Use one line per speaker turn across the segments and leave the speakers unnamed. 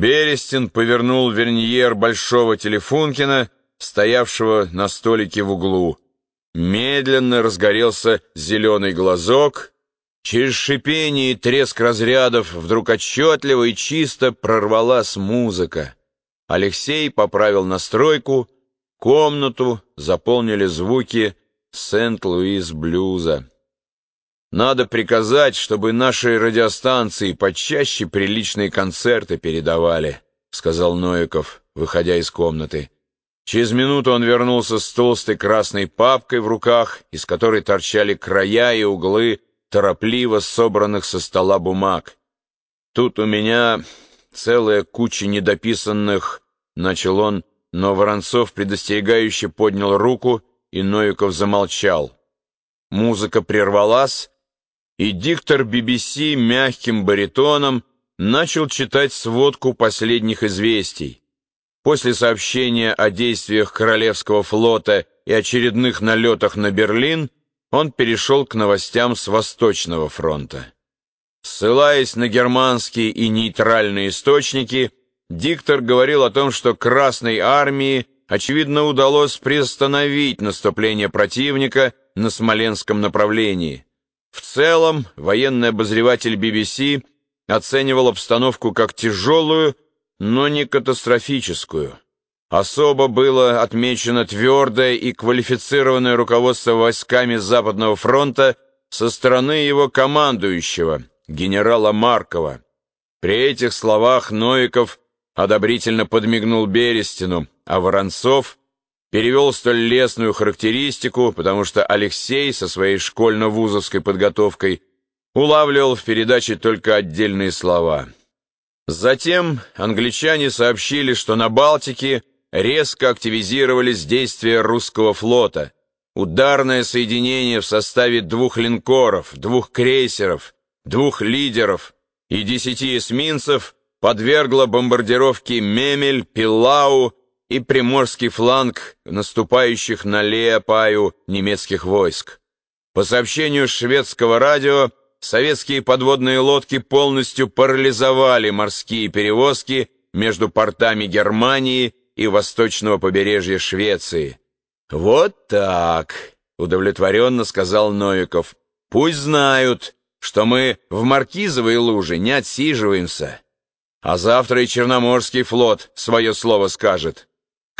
Берестин повернул верниер большого телефункина, стоявшего на столике в углу. Медленно разгорелся зеленый глазок. Через шипение и треск разрядов вдруг отчетливо и чисто прорвалась музыка. Алексей поправил настройку, комнату заполнили звуки Сент-Луис-блюза. Надо приказать, чтобы нашей радиостанции почаще приличные концерты передавали, сказал Ноиков, выходя из комнаты. Через минуту он вернулся с толстой красной папкой в руках, из которой торчали края и углы торопливо собранных со стола бумаг. Тут у меня целая куча недописанных, начал он, но Воронцов предостерегающе поднял руку, и Ноиков замолчал. Музыка прервалась, и диктор BBC мягким баритоном начал читать сводку последних известий. После сообщения о действиях Королевского флота и очередных налетах на Берлин, он перешел к новостям с Восточного фронта. Ссылаясь на германские и нейтральные источники, диктор говорил о том, что Красной армии, очевидно, удалось приостановить наступление противника на Смоленском направлении – в целом, военный обозреватель BBC оценивал обстановку как тяжелую, но не катастрофическую. Особо было отмечено твердое и квалифицированное руководство войсками Западного фронта со стороны его командующего, генерала Маркова. При этих словах Новиков одобрительно подмигнул Берестину, а Воронцов перевел столь лестную характеристику, потому что Алексей со своей школьно-вузовской подготовкой улавливал в передаче только отдельные слова. Затем англичане сообщили, что на Балтике резко активизировались действия русского флота. Ударное соединение в составе двух линкоров, двух крейсеров, двух лидеров и десяти эсминцев подвергло бомбардировке Мемель, Пиллау и приморский фланг наступающих на Леопаю немецких войск. По сообщению шведского радио, советские подводные лодки полностью парализовали морские перевозки между портами Германии и восточного побережья Швеции. «Вот так», — удовлетворенно сказал Новиков. «Пусть знают, что мы в Маркизовой луже не отсиживаемся. А завтра и Черноморский флот свое слово скажет».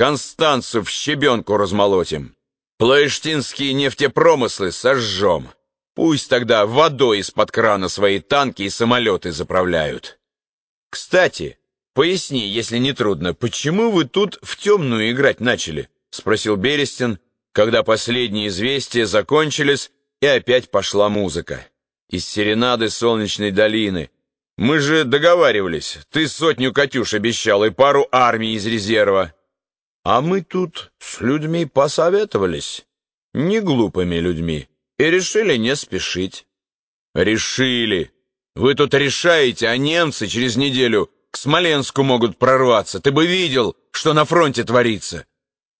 Констанцу в щебенку размолотим. Плоештинские нефтепромыслы сожжем. Пусть тогда водой из-под крана свои танки и самолеты заправляют. Кстати, поясни, если не трудно, почему вы тут в темную играть начали? Спросил Берестин, когда последние известия закончились, и опять пошла музыка. Из серенады Солнечной долины. Мы же договаривались, ты сотню «Катюш» обещал и пару армий из резерва. А мы тут с людьми посоветовались, не глупыми людьми, и решили не спешить. Решили. Вы тут решаете, а немцы через неделю к Смоленску могут прорваться. Ты бы видел, что на фронте творится.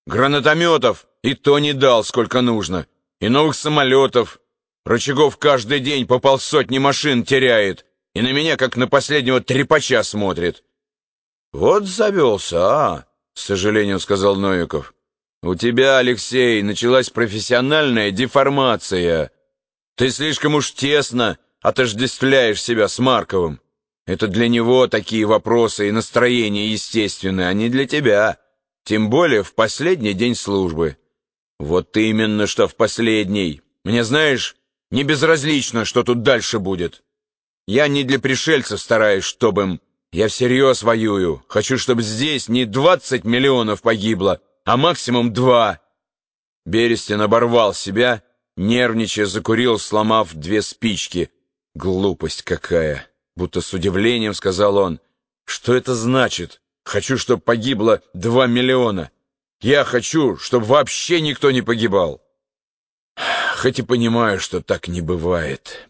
Гранатометов и то не дал, сколько нужно. И новых самолетов. Рычагов каждый день по полсотни машин теряет. И на меня, как на последнего трепача, смотрит. Вот завелся, а? С сожалением сказал Новиков. «У тебя, Алексей, началась профессиональная деформация. Ты слишком уж тесно отождествляешь себя с Марковым. Это для него такие вопросы и настроения естественны, а не для тебя. Тем более в последний день службы». «Вот именно, что в последний. Мне, знаешь, не безразлично, что тут дальше будет. Я не для пришельцев стараюсь, чтобы им я всерьез воюю. Хочу, чтобы здесь не двадцать миллионов погибло, а максимум два. Берестин оборвал себя, нервничая закурил, сломав две спички. Глупость какая! Будто с удивлением сказал он. Что это значит? Хочу, чтобы погибло два миллиона. Я хочу, чтобы вообще никто не погибал. Хоть и понимаю, что так не бывает.